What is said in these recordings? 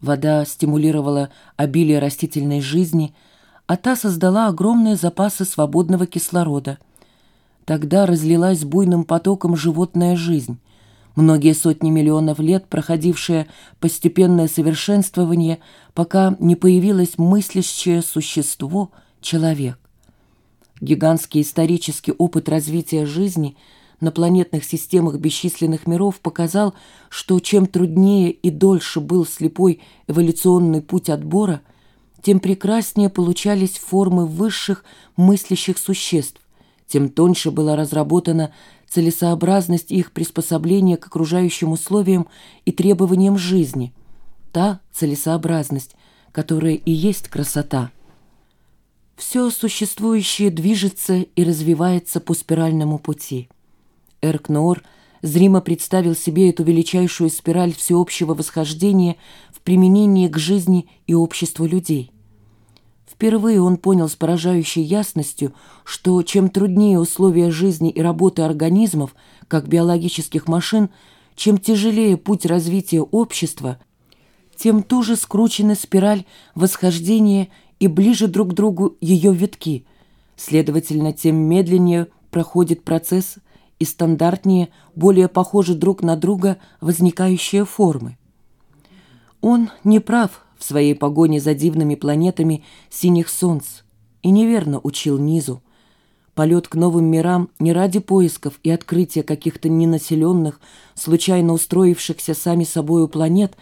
Вода стимулировала обилие растительной жизни, а та создала огромные запасы свободного кислорода. Тогда разлилась буйным потоком животная жизнь, многие сотни миллионов лет проходившее постепенное совершенствование, пока не появилось мыслящее существо – человек. Гигантский исторический опыт развития жизни на планетных системах бесчисленных миров показал, что чем труднее и дольше был слепой эволюционный путь отбора, тем прекраснее получались формы высших мыслящих существ, тем тоньше была разработана целесообразность их приспособления к окружающим условиям и требованиям жизни. Та целесообразность, которая и есть красота – все существующее движется и развивается по спиральному пути. Эркноор зримо представил себе эту величайшую спираль всеобщего восхождения в применении к жизни и обществу людей. Впервые он понял с поражающей ясностью, что чем труднее условия жизни и работы организмов, как биологических машин, чем тяжелее путь развития общества, тем туже скручена спираль восхождения и ближе друг к другу ее витки. Следовательно, тем медленнее проходит процесс и стандартнее, более похожи друг на друга возникающие формы. Он не прав в своей погоне за дивными планетами синих солнц и неверно учил низу. Полет к новым мирам не ради поисков и открытия каких-то ненаселенных, случайно устроившихся сами собою планет,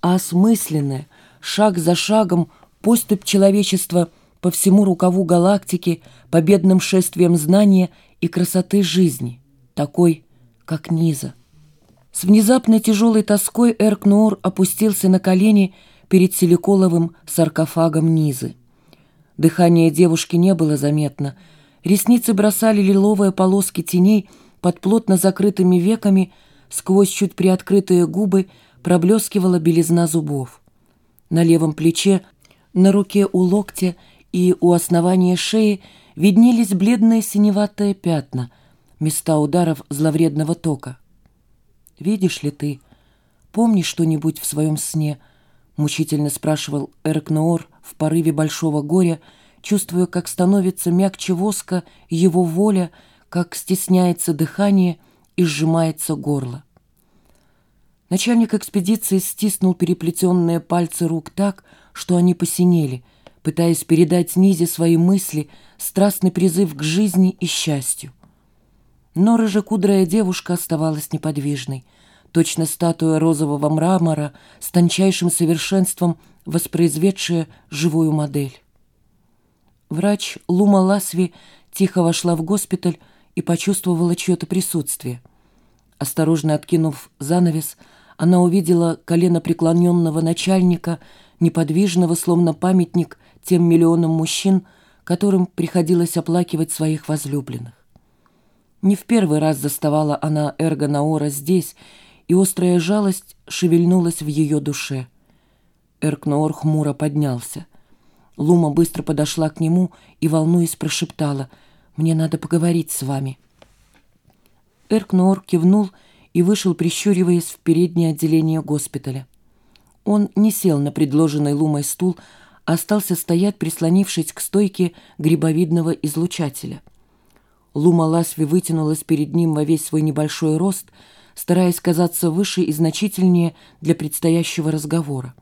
а осмысленное, шаг за шагом поступь человечества по всему рукаву галактики победным шествием знания и красоты жизни, такой, как Низа. С внезапной тяжелой тоской Эркнуор опустился на колени перед силиколовым саркофагом Низы. Дыхание девушки не было заметно. Ресницы бросали лиловые полоски теней под плотно закрытыми веками, сквозь чуть приоткрытые губы проблескивала белизна зубов. На левом плече на руке у локтя и у основания шеи виднелись бледные синеватые пятна, места ударов зловредного тока. «Видишь ли ты, помнишь что-нибудь в своем сне?» — мучительно спрашивал Эркноор в порыве большого горя, чувствуя, как становится мягче воска его воля, как стесняется дыхание и сжимается горло. Начальник экспедиции стиснул переплетенные пальцы рук так, что они посинели, пытаясь передать Низе свои мысли, страстный призыв к жизни и счастью. Но рыжекудрая девушка оставалась неподвижной, точно статуя розового мрамора с тончайшим совершенством, воспроизведшая живую модель. Врач Лума Ласви тихо вошла в госпиталь и почувствовала чье-то присутствие. Осторожно откинув занавес, она увидела колено преклоненного начальника — неподвижного, словно памятник тем миллионам мужчин, которым приходилось оплакивать своих возлюбленных. Не в первый раз заставала она Эрго Наора здесь, и острая жалость шевельнулась в ее душе. Эркноор хмуро поднялся. Лума быстро подошла к нему и, волнуясь, прошептала «Мне надо поговорить с вами». Эркноор кивнул и вышел, прищуриваясь в переднее отделение госпиталя. Он не сел на предложенный Лумой стул, а остался стоять, прислонившись к стойке грибовидного излучателя. Лума Ласви вытянулась перед ним во весь свой небольшой рост, стараясь казаться выше и значительнее для предстоящего разговора.